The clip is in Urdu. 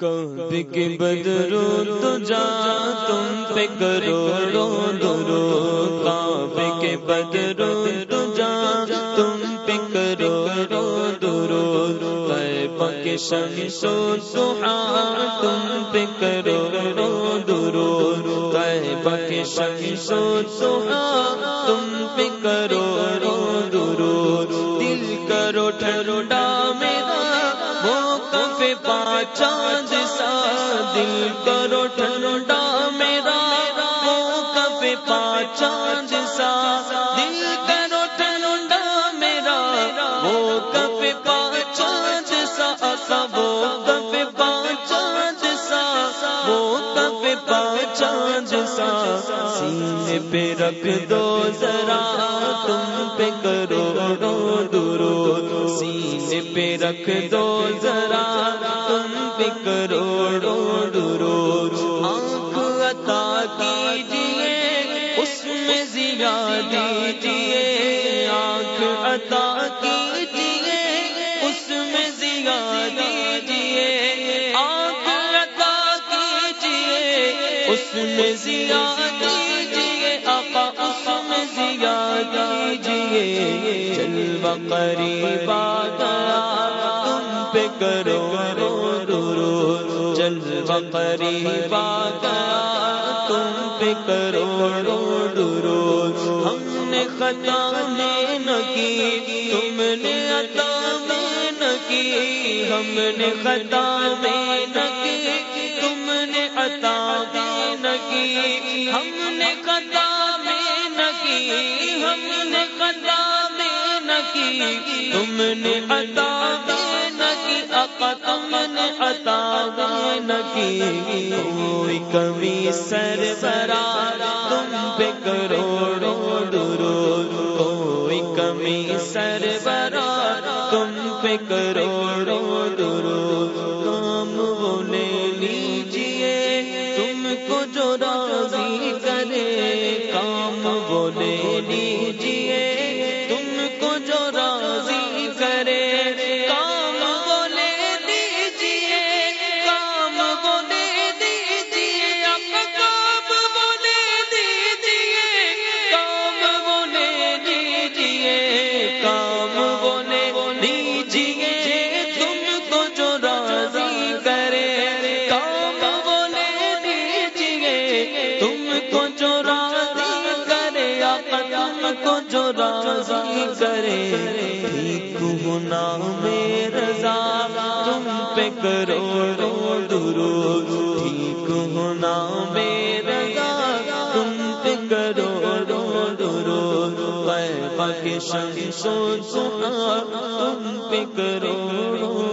کبھی کے بدرو تو جا تم پہ کرو رو درو کعبے کے بدرو تو جا تم پہ کرو رو درو کے شمس و سہا تم پہ کرو رو درو کے شمس و سہا تم پہ کرو رو کفے پاچان دل کرو ٹھنڈا میرا وہ کبھی پاچان سا دل کرو ٹھنڈا میرا وہ کبھی پاچان سا وہ کبھی پاچان سا وہ کبھی پاچان سا۔ سینے پہ رکھ دو ذرا، تم پہ کرو پہ رکھ دو ذرا، تم پہ کرو دیجیے آنکھ عطا کیجیے اس میں زیا دیجیے آنکھ عطا کیجیے اس میں زیا دیجیے آقا، اس میں زیا دیجیے جلوہ قریب آ گیا تم پہ کرو رو رو رو جلوہ گیا تم پہ کرو رو رو ہم نے خطا میں نہ کی، تم نے عطا میں نہ کی۔ ہم نے خطا میں نہ کی، تم نے عطا میں نہ کی۔ ہم نے خطا میں نہ کی، ہم نے خطا میں نہ کی۔ تم نے عطا میں نہ تم نے عطا نہ کی کوئی کمی سر تم پہ کروڑوں سر برا تم پہ کروڑوں درو کام وہ لے لیجیے تم کو جو راضی کرے، کام وہ لے لیجیے کو جو راضی کرے، ٹھیک ہونا میں رضا، تم پہ کرو رو درو ٹھیک ہونا میں رضا، تم پہ کرو رو درو کے شمس و سنا تم پہ کرو